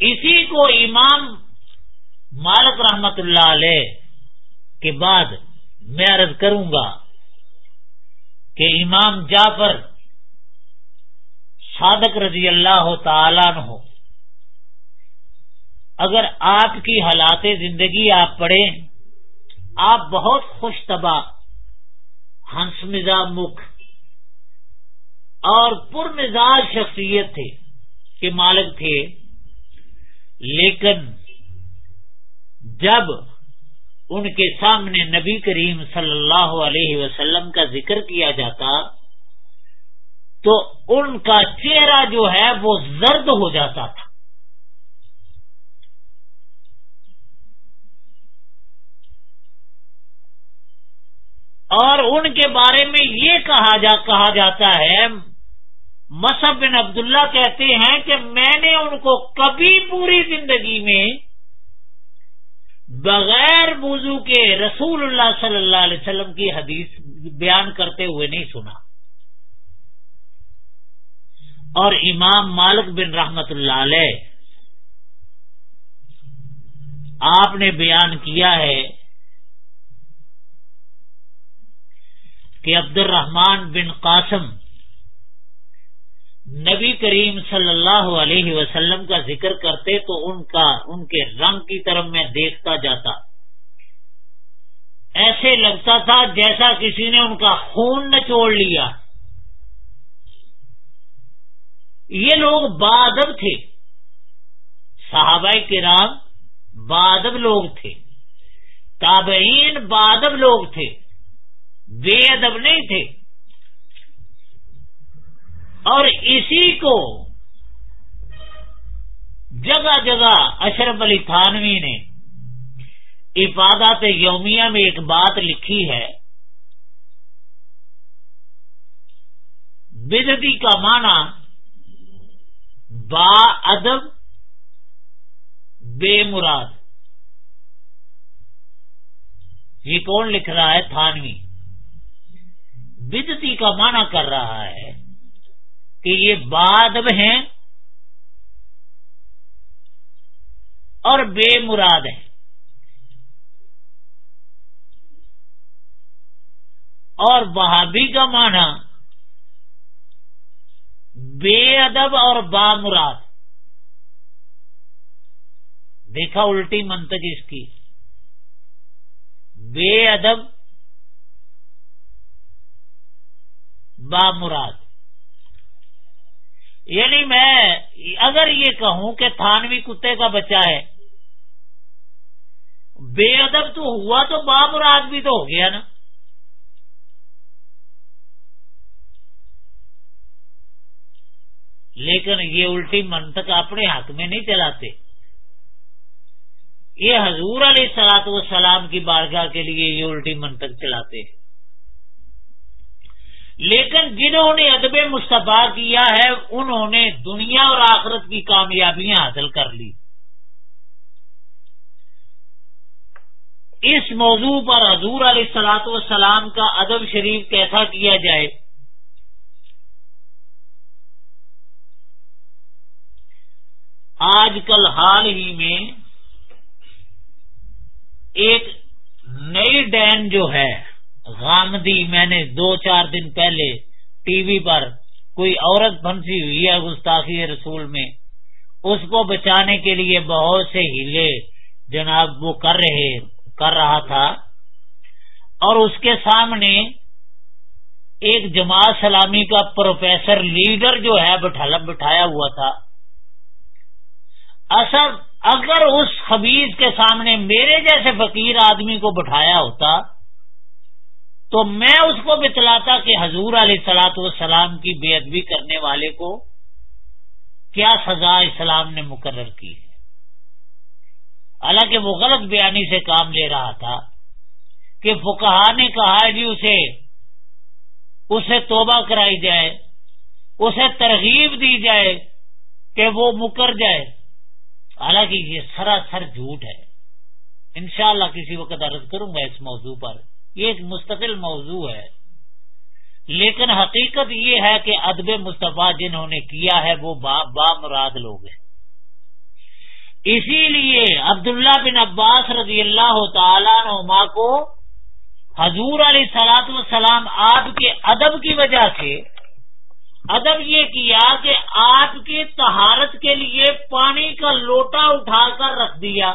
اسی کو امام مالک رحمت اللہ علیہ کے بعد میں عرض کروں گا کہ امام جعفر صادق رضی اللہ تعالیٰ ہو اگر آپ کی حالات زندگی آپ پڑھیں، آپ بہت خوش طبع ہنس مزا مکھ اور پر مزاج شخصیت تھے کہ مالک تھے۔ لیکن جب ان کے سامنے نبی کریم صلی اللہ علیہ وسلم کا ذکر کیا جاتا، تو ان کا چہرہ جو ہے وہ زرد ہو جاتا تھا۔ اور ان کے بارے میں یہ کہا جا کہا جاتا ہے مصحف بن عبداللہ کہتے ہیں کہ میں نے ان کو کبھی پوری زندگی میں بغیر وضو کے رسول اللہ صلی اللہ علیہ وسلم کی حدیث بیان کرتے ہوئے نہیں سنا۔ اور امام مالک بن رحمت اللہ علیہ آپ نے بیان کیا ہے کہ عبد الرحمان بن قاسم نبی کریم صلی اللہ علیہ وسلم کا ذکر کرتے تو ان کا، ان کے رنگ کی طرف میں دیکھتا جاتا۔ ایسے لگتا تھا جیسا کسی نے ان کا خون نچوڑ لیا۔ یہ لوگ بادب تھے۔ صحابہ کرام بادب لوگ تھے۔ تابعین بادب لوگ تھے۔ بے ادب نہیں تھے۔ اور اسی کو جگہ جگہ اشرف علی تھانوی نے عبادات یومیہ میں ایک بات لکھی ہے بدتی کا معنی با ادب، بے مراد۔ یہ کون لکھ رہا ہے؟ تھانوی۔ بدتی کا معنی کر رہا ہے۔ کہ یہ بادب ہیں اور بے مراد ہیں۔ اور بہابی کا معنی بے ادب اور با مراد۔ دیکھا الٹی منتج اس کی۔ بے ادب، با مراد۔ یعنی میں اگر یہ کہوں کہ تھانوی کتے کا بچہ ہے، بے ادب تو ہوا تو با مراد بھی تو ہو گیا نا۔ لیکن یہ الٹی منطق اپنے حق میں نہیں چلاتے۔ یہ حضور علیہ سلاط وسلام کی بارگاہ کے لیے یہ الٹی منطق چلاتے۔ ہیں لیکن جنہوں نے ادب مصطفیٰ کیا ہے، انہوں نے دنیا اور آخرت کی کامیابیاں حاصل کر لی۔ اس موضوع پر حضور علیہ سلاط وسلام کا ادب شریف کیسا کیا جائے؟ آج کل حال ہی میں ایک نئی ڈین جو ہے غامدی میں نے دو چار دن پہلے ٹی وی پر کوئی عورت پھنسی ہوئی ہے گستاخی رسول میں۔ اس کو بچانے کے لیے بہت سے ہیلے جناب وہ کر رہے، کر رہا تھا۔ اور اس کے سامنے ایک جماعت سلامی کا پروفیسر، لیڈر جو ہے بٹھایا ہوا تھا۔ اصل، اگر اس خبیز کے سامنے میرے جیسے فقیر آدمی کو بٹھایا ہوتا تو میں اس کو بتلاتا کہ حضور علیہ سلاۃ والسلام کی بے ادبی کرنے والے کو کیا سزا اسلام نے مقرر کی ہے؟ حالانکہ وہ غلط بیانی سے کام لے رہا تھا کہ فکہ نے کہا جی اسے اسے توبہ کرائی جائے، اسے ترغیب دی جائے کہ وہ مکر جائے۔ حالانکہ یہ سراسر جھوٹ ہے۔ انشاءاللہ کسی وقت عرض کروں گا اس موضوع پر۔ یہ ایک مستقل موضوع ہے۔ لیکن حقیقت یہ ہے کہ ادب مصطفیٰ جنہوں نے کیا ہے، وہ با مراد لوگ ہیں۔ اسی لیے عبداللہ بن عباس رضی اللہ تعالیٰ نما کو حضور علیہ سلاط والسلام آپ کے ادب کی وجہ سے، ادب یہ کیا کہ آپ کی تہارت کے لیے پانی کا لوٹا اٹھا کر رکھ دیا۔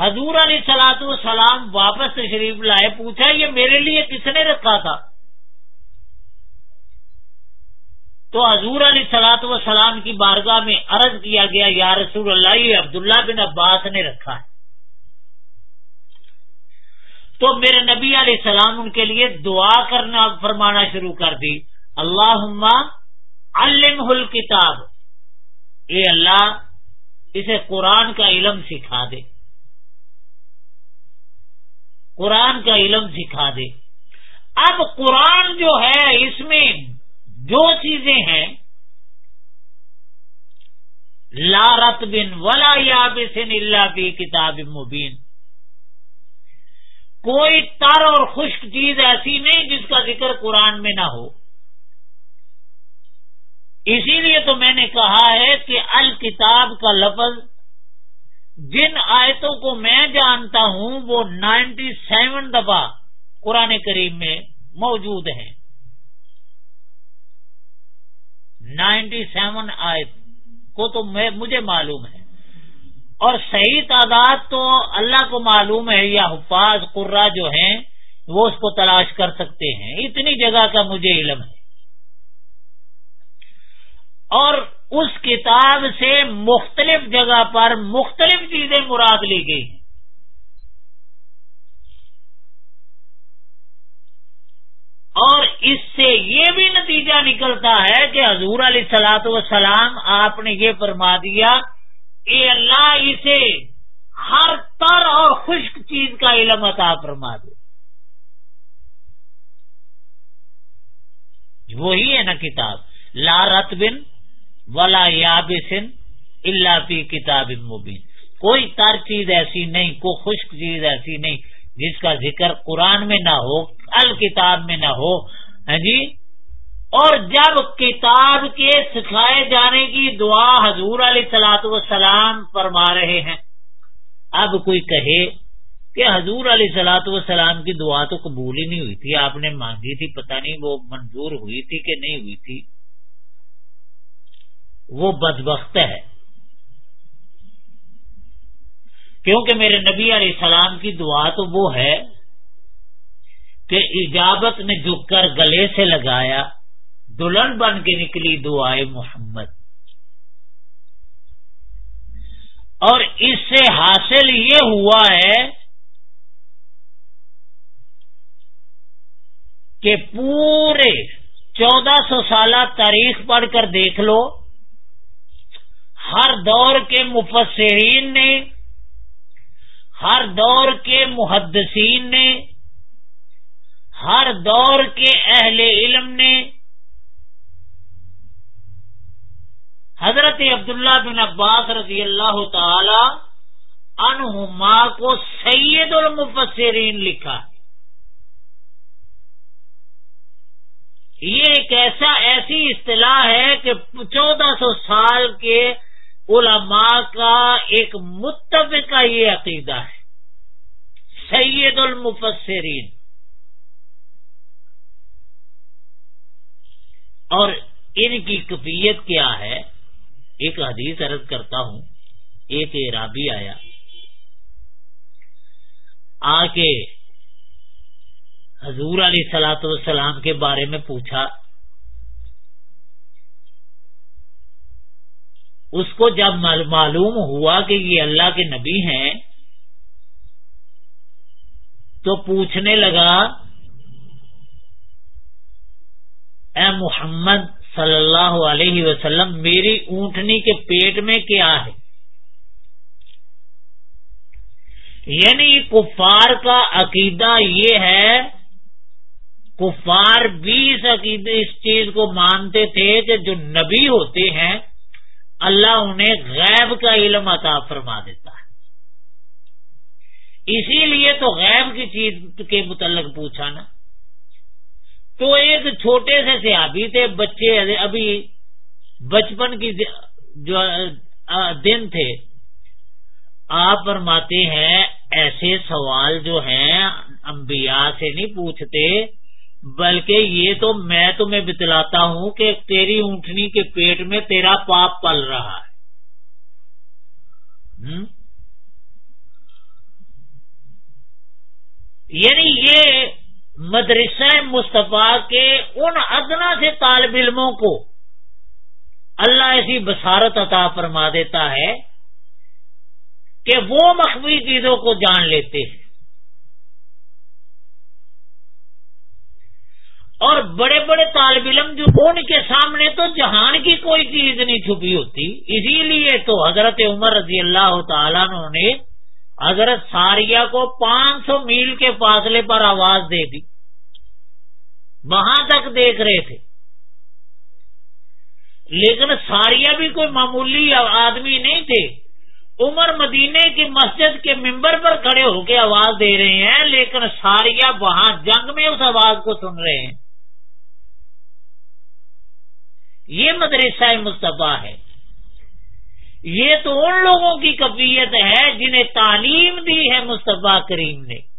حضور علیہ سلاط سلام واپس تشریف لائے، پوچھا، یہ میرے لیے کس نے رکھا تھا؟ تو حضور علیہ سلاط و سلام کی بارگاہ میں عرض کیا گیا، یا رسول اللہ، یہ عبداللہ بن عباس نے رکھا ہے۔ تو میرے نبی علیہ السلام ان کے لیے دعا کرنا، فرمانا شروع کر دی۔ اللہ علم کتاب اے اللہ، اسے قرآن کا علم سکھا دے۔ قرآن کا علم سکھا دے۔ اب قرآن جو ہے، اس میں جو چیزیں ہیں لارت بن ولا یاب سن اللہ بھی کتاب مبین۔ کوئی تر اور خشک چیز ایسی نہیں جس کا ذکر قرآن میں نہ ہو۔ اسی لیے تو میں نے کہا ہے کہ الکتاب کا لفظ جن آیتوں کو میں جانتا ہوں، وہ نائنٹی سیون دفعہ قرآن کریم میں موجود ہیں۔ نائنٹی سیون آیت کو تو مجھے معلوم ہے۔ اور صحیح تعداد تو اللہ کو معلوم ہے، یا حفاظ قرا جو ہیں، وہ اس کو تلاش کر سکتے ہیں۔ اتنی جگہ کا مجھے علم ہے۔ اور اس کتاب سے مختلف جگہ پر مختلف چیزیں مراد لی گئی۔ اور اس سے یہ بھی نتیجہ نکلتا ہے کہ حضور علیہ سلاۃ وسلام آپ نے یہ فرما دیا کہ اللہ، اسے ہر تر اور خشک چیز کا علم عطا فرما دے۔ وہی ہے نا کتاب۔ لا رتبن ولا یابسن اللہ پی کتاب مبین۔ کوئی تر چیز ایسی نہیں، کوئی خشک چیز ایسی نہیں جس کا ذکر قرآن میں نہ ہو، الکتاب میں نہ ہو۔ ہاں جی؟ اور جب کتاب کے سکھائے جانے کی دعا حضور علیہ سلاۃ وسلام فرما رہے ہیں، اب کوئی کہے کہ حضور علیہ سلاۃ وسلام کی دعا تو قبول ہی نہیں ہوئی تھی، آپ نے مانگی تھی، پتہ نہیں وہ منظور ہوئی تھی کہ نہیں ہوئی تھی۔ وہ بدبخت ہے۔ کیونکہ میرے نبی علیہ السلام کی دعا تو وہ ہے کہ ایجابت نے جھک کر گلے سے لگایا، دلہن بن کے نکلی دعائے محمد۔ اور اس سے حاصل یہ ہوا ہے کہ پورے چودہ سو سالہ تاریخ پڑھ کر دیکھ لو ہر دور کے مفسرین نے، ہر دور کے محدثین نے، ہر دور کے اہل علم نے۔ حضرت عبداللہ بن عباس رضی اللہ تعالی عنہما کو سید المفسرین لکھا یہ ایک ایسا، ایسی اصطلاح ہے کہ چودہ سو سال کے علماء کا ایک متفقہ یہ عقیدہ ہے۔ سید المفسرین۔ اور ان کی کفیت کیا ہے؟ ایک حدیث عرض کرتا ہوں، ایک عرابی آیا۔ آ کے حضور علیہ سلاۃ والسلام کے بارے میں پوچھا اس کو جب معلوم ہوا کہ یہ اللہ کے نبی ہیں، تو پوچھنے لگا، اے محمد صلی اللہ علیہ وسلم، میری اونٹنی کے پیٹ میں کیا ہے؟ یعنی کفار کا عقیدہ یہ ہے، کفار بھی اس عقیدے اس چیز کو مانتے تھے کہ جو نبی ہوتے ہیں اللہ انہیں غیب کا علم عطا فرما دیتا ہے۔ اسی لیے تو غیب کی چیز کے متعلق پوچھا نا تو ایک چھوٹے سے صحابی تھے، بچے ابھی بچپن کی جو دن تھے۔ آپ فرماتے ہیں، ایسے سوال جو ہیں انبیاء سے نہیں پوچھتے۔ بلکہ یہ تو میں تمہیں بتلاتا ہوں کہ تیری اونٹنی کے پیٹ میں تیرا پاپ پل رہا ہے۔ یعنی یہ مدرسہ مصطفیٰ کے ان ادنا سے طالب علموں کو اللہ ایسی بسارت عطا فرما دیتا ہے کہ وہ مخفی چیزوں کو جان لیتے ہیں۔ اور بڑے بڑے طالب علم جو ان کے سامنے تو جہان کی کوئی چیز نہیں چھپی ہوتی۔ اسی لیے تو حضرت عمر رضی اللہ تعالیٰ نے حضرت ساریہ کو پانچ سو میل کے فاصلے پر آواز دے دی۔ وہاں تک دیکھ رہے تھے۔ لیکن ساریہ بھی کوئی معمولی آدمی نہیں تھے۔ عمر مدینے کی مسجد کے ممبر پر کھڑے ہو کے آواز دے رہے ہیں، لیکن ساریہ وہاں جنگ میں اس آواز کو سن رہے ہیں۔ یہ مدرسہ مصطفیٰ ہے۔ یہ تو ان لوگوں کی کفیت ہے جنہیں تعلیم دی ہے مصطفیٰ کریم نے۔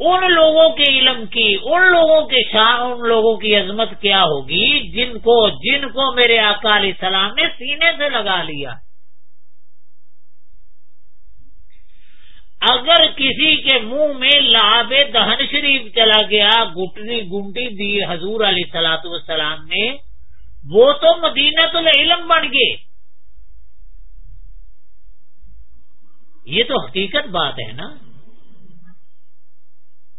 ان لوگوں کے علم کی، ان لوگوں کے شان ان لوگوں کی عظمت کیا ہوگی؟ جن کو جن کو میرے اکالی سلام نے سینے سے لگا لیا۔ ہے اگر کسی کے منہ میں لاب دہن شریف چلا گیا گٹنی گنٹی دی حضور علیہ سلاۃ والسلام نے، وہ تو مدینہ تو علم بن گئے۔ یہ تو حقیقت بات ہے نا۔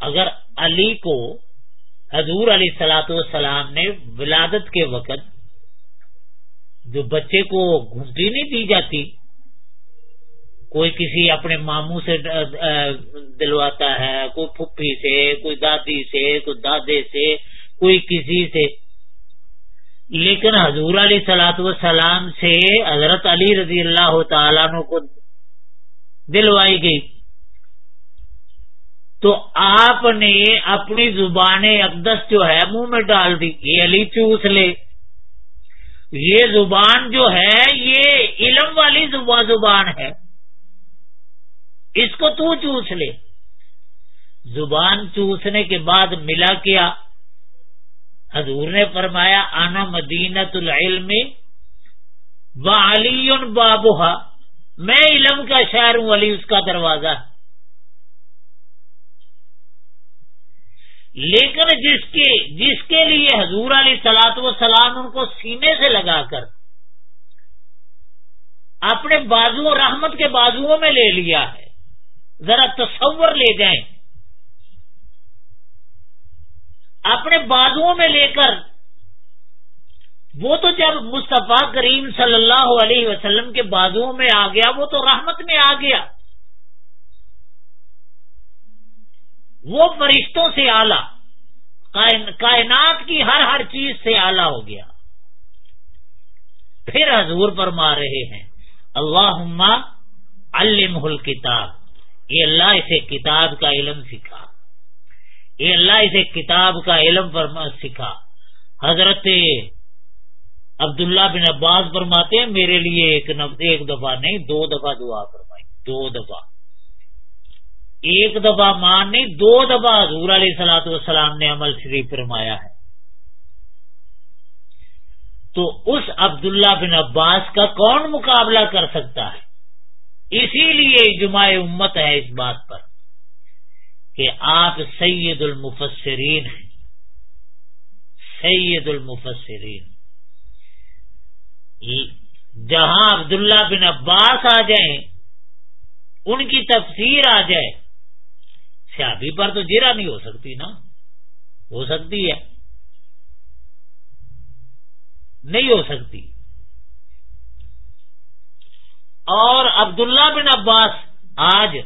اگر علی کو حضور علی سلاۃ والسلام نے ولادت کے وقت جو بچے کو گھنٹی نہیں دی جاتی کوئی کسی اپنے ماموں سے دلواتا ہے، کوئی پھپھی سے، کوئی دادی سے، کوئی دادے سے، کوئی کسی سے۔ لیکن حضور علیہ سلاۃ والسلام سے حضرت علی رضی اللہ تعالیٰ کو دلوائی گئی۔ تو آپ نے اپنی زبان اقدس جو ہے، منہ میں ڈال دی، یہ علی چوس لے۔ یہ زبان جو ہے، یہ علم والی زبان ہے۔ اس کو تو چوس لے۔ زبان چوسنے کے بعد ملا کیا۔ حضور نے فرمایا آنا مدینت العلم و علی بابا میں علم کا شہر ہوں علی اس کا دروازہ لیکن جس کے جس کے لیے حضور علی سلاط و سلام ان کو سینے سے لگا کر اپنے بازو، رحمت کے بازو میں لے لیا ہے۔ ذرا تصور لے جائیں۔ اپنے بازو میں لے کر، وہ تو جب مصطفیٰ کریم صلی اللہ علیہ وسلم کے بازو میں آ گیا، وہ تو رحمت میں آ گیا۔ وہ فرشتوں سے آلہ کائنات کی ہر ہر چیز سے آلہ ہو گیا۔ پھر حضور پر مار رہے ہیں اللہ علم الکتاب۔ یہ اللہ اسے کتاب کا علم سکھا۔ یہ اللہ اسے کتاب کا علم پر سکھا۔ حضرت عبداللہ بن عباس فرماتے ہیں، میرے لیے ایک ایک دفعہ نہیں، دو دفعہ دعا فرمائی۔ دو دفعہ۔ ایک دفعہ مان نہیں، دو دفعہ حضور علیہ سلاۃ والسلام نے عمل شریف فرمایا ہے۔ تو اس عبداللہ بن عباس کا کون مقابلہ کر سکتا ہے؟ اسی لیے جمع امت ہے اس بات پر کہ آپ سید المفسرین ہیں۔ سید المفسرین۔ جہاں عبداللہ بن عباس آ جائیں، ان کی تفسیر آ جائے سیابی پر تو جیرا نہیں ہو سکتی نا۔ ہو سکتی ہے۔ نہیں ہو سکتی۔ اور عبداللہ بن عباس آج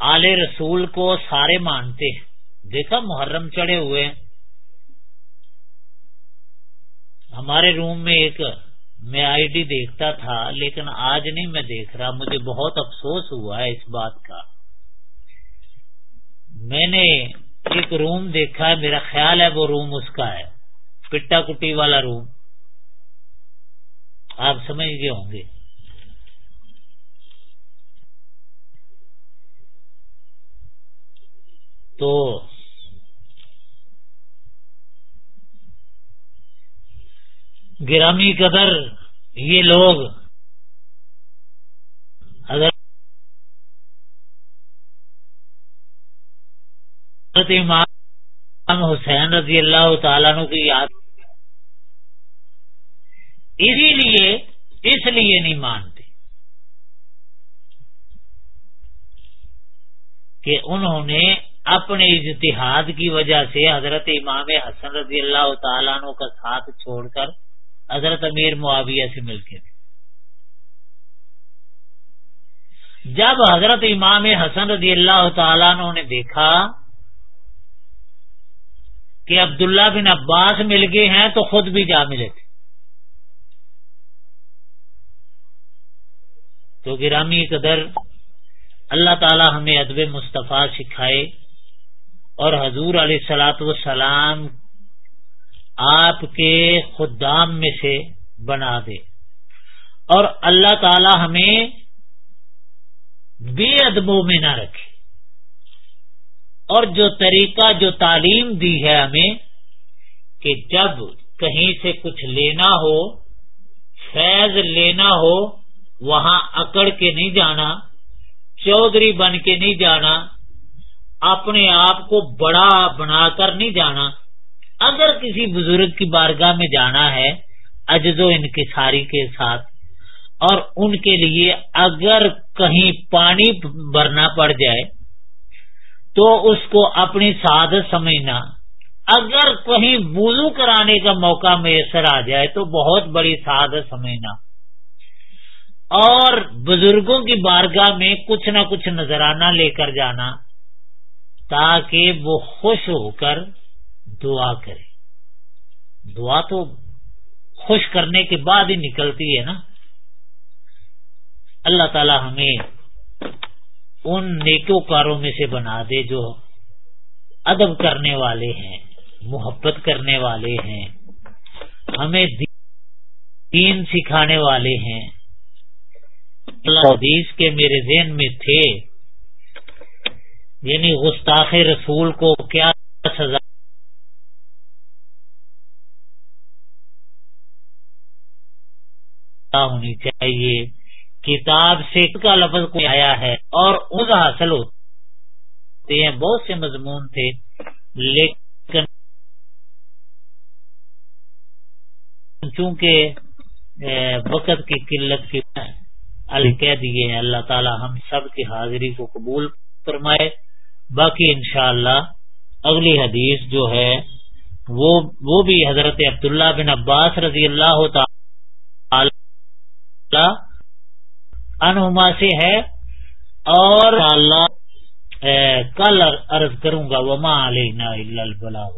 آل رسول کو سارے مانتے ہیں۔ دیکھا محرم چڑھے ہوئے ہمارے روم میں ایک میں آئی ڈی دیکھتا تھا، لیکن آج نہیں میں دیکھ رہا۔ مجھے بہت افسوس ہوا ہے اس بات کا۔ میں نے ایک روم دیکھا ہے، میرا خیال ہے وہ روم اس کا ہے۔ پٹا کٹی والا روم۔ آپ سمجھ گئے ہوں گے۔ تو گرامی قدر یہ لوگ حضرت امام حسین رضی اللہ تعالیٰ کی یاد اسی لیے اس لیے نہیں مانتے کہ انہوں نے اپنے اجتہاد کی وجہ سے حضرت امام حسن رضی اللہ تعالیٰ کا ساتھ چھوڑ کر حضرت امیر معاویہ سے مل کے جب حضرت امام حسن رضی اللہ تعالیٰ نے دیکھا کہ عبداللہ بن عباس مل گئے ہیں تو خود بھی جا ملے تھے۔ تو گرامی قدر اللہ تعالی ہمیں ادب مصطفیٰ سکھائے۔ اور حضور علیہ السلاۃ والسلام آپ کے خدام میں سے بنا دے۔ اور اللہ تعالی ہمیں بے ادبوں میں نہ رکھے۔ اور جو طریقہ، جو تعلیم دی ہے ہمیں کہ جب کہیں سے کچھ لینا ہو، فیض لینا ہو، وہاں اکڑ کے نہیں جانا، چودھری بن کے نہیں جانا اپنے آپ کو بڑا بنا کر نہیں جانا۔ اگر کسی بزرگ کی بارگاہ میں جانا ہے اجز و انکساری کے ساتھ، اور ان کے لیے اگر کہیں پانی بھرنا پڑ جائے، تو اس کو اپنی سعادت سمجھنا۔ اگر کہیں وضو کرانے کا موقع میسر آ جائے، تو بہت بڑی سعادت سمجھنا۔ اور بزرگوں کی بارگاہ میں کچھ نہ کچھ نذرانہ لے کر جانا۔ تاکہ وہ خوش ہو کر دعا کرے۔ دعا تو خوش کرنے کے بعد ہی نکلتی ہے نا۔ اللہ تعالی ہمیں ان نیکو کاروں میں سے بنا دے جو ادب کرنے والے ہیں، محبت کرنے والے ہیں، ہمیں دین سکھانے والے ہیں۔ اللہ حدیث کے میرے ذہن میں تھے۔ یعنی گستاخ رسول کو کیا سزا؟ ہونی چاہیے۔ کتاب سے کا لفظ کو آیا ہے اور اس حاصل ہوتے ہیں۔ بہت سے مضمون تھے، لیکن چونکہ وقت کی قلت کی کہہ دیے ہیں اللہ تعالی ہم سب کی حاضری کو قبول فرمائے۔ باقی انشاءاللہ اگلی حدیث جو ہے، وہ وہ بھی حضرت عبداللہ بن عباس رضی اللہ تعالی انہما سے ہے اور اللہ کل عرض کروں گا، وما علینا الا البلاغ